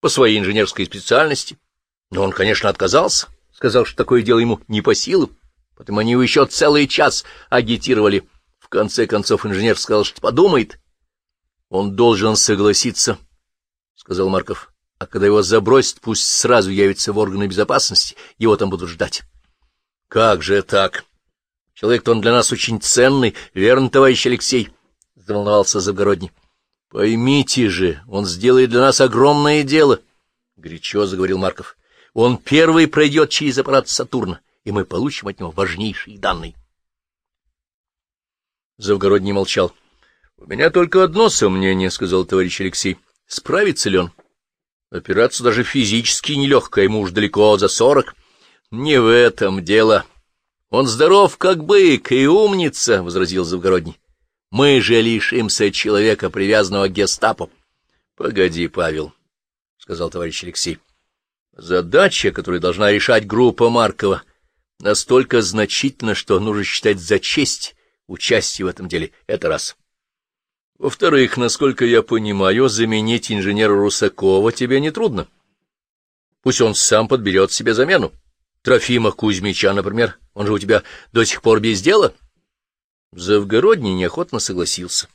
по своей инженерской специальности. Но он, конечно, отказался, сказал, что такое дело ему не по силам. Потом они его еще целый час агитировали. В конце концов инженер сказал, что подумает. — Он должен согласиться, — сказал Марков. — А когда его забросят, пусть сразу явится в органы безопасности, его там будут ждать. — Как же так? Человек-то он для нас очень ценный, верно, товарищ Алексей? — заволновался Завгородний. — Поймите же, он сделает для нас огромное дело, — горячо заговорил Марков. — Он первый пройдет через аппарат Сатурна, и мы получим от него важнейшие данные. Завгородний молчал. — У меня только одно сомнение, — сказал товарищ Алексей. — Справится ли он? Операция даже физически нелегкая, ему уж далеко за сорок. — Не в этом дело. Он здоров, как бык, и умница, — возразил Завгородний. Мы же лишимся человека, привязанного к гестапо. — Погоди, Павел, — сказал товарищ Алексей. — Задача, которую должна решать группа Маркова, настолько значительна, что нужно считать за честь участие в этом деле. Это раз. Во-вторых, насколько я понимаю, заменить инженера Русакова тебе нетрудно. Пусть он сам подберет себе замену. Трофима Кузьмича, например, он же у тебя до сих пор без дела. — Завгородний неохотно согласился.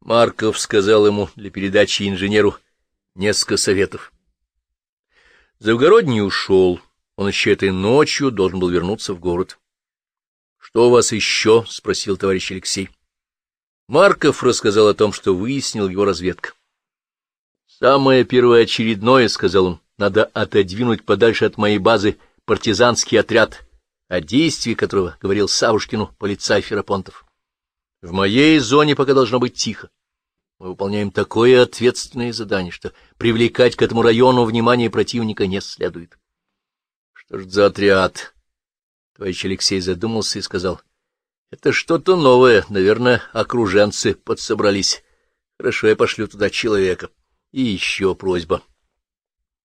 Марков сказал ему для передачи инженеру несколько советов. Завгородний ушел. Он еще этой ночью должен был вернуться в город. — Что у вас еще? — спросил товарищ Алексей. Марков рассказал о том, что выяснил его разведка. — Самое первоочередное, — сказал он, — надо отодвинуть подальше от моей базы партизанский отряд о действии которого говорил Савушкину полицай Ферапонтов. В моей зоне пока должно быть тихо. Мы выполняем такое ответственное задание, что привлекать к этому району внимание противника не следует. Что ж за отряд? Товарищ Алексей задумался и сказал. Это что-то новое, наверное, окруженцы подсобрались. Хорошо, я пошлю туда человека. И еще просьба.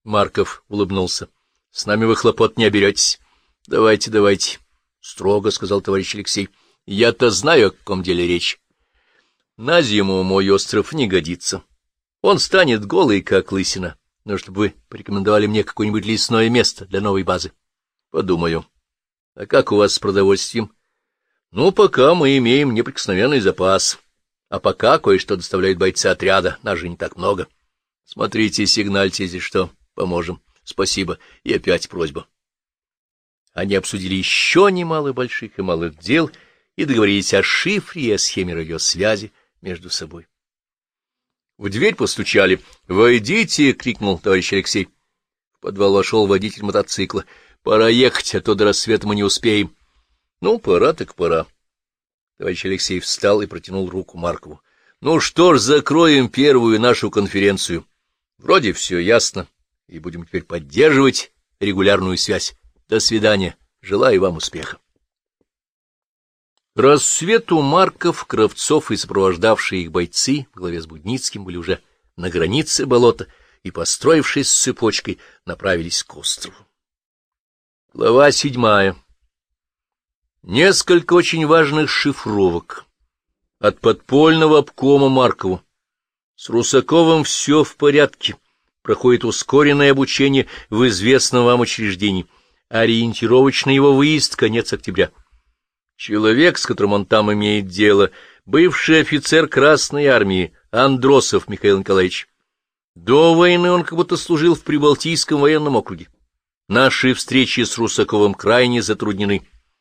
Марков улыбнулся. С нами вы хлопот не оберетесь. — Давайте, давайте, — строго сказал товарищ Алексей. — Я-то знаю, о каком деле речь. На зиму мой остров не годится. Он станет голый, как лысина. Но чтобы вы порекомендовали мне какое-нибудь лесное место для новой базы. Подумаю. А как у вас с продовольствием? Ну, пока мы имеем неприкосновенный запас. А пока кое-что доставляют бойцы отряда, нас же не так много. Смотрите, сигнальте, если что, поможем. Спасибо. И опять просьба. Они обсудили еще немало больших и малых дел и договорились о шифре и о схеме радиосвязи между собой. В дверь постучали. «Войдите!» — крикнул товарищ Алексей. В подвал вошел водитель мотоцикла. «Пора ехать, а то до рассвета мы не успеем». «Ну, пора так пора». Товарищ Алексей встал и протянул руку Маркову. «Ну что ж, закроем первую нашу конференцию. Вроде все ясно, и будем теперь поддерживать регулярную связь. До свидания. Желаю вам успеха. рассвету Марков, Кравцов и сопровождавшие их бойцы в главе с Будницким были уже на границе болота и, построившись с цепочкой, направились к острову. Глава седьмая. Несколько очень важных шифровок. От подпольного обкома Маркову. С Русаковым все в порядке. Проходит ускоренное обучение в известном вам учреждении — Ориентировочный его выезд — конец октября. Человек, с которым он там имеет дело, бывший офицер Красной Армии, Андросов Михаил Николаевич. До войны он как будто служил в Прибалтийском военном округе. Наши встречи с Русаковым крайне затруднены.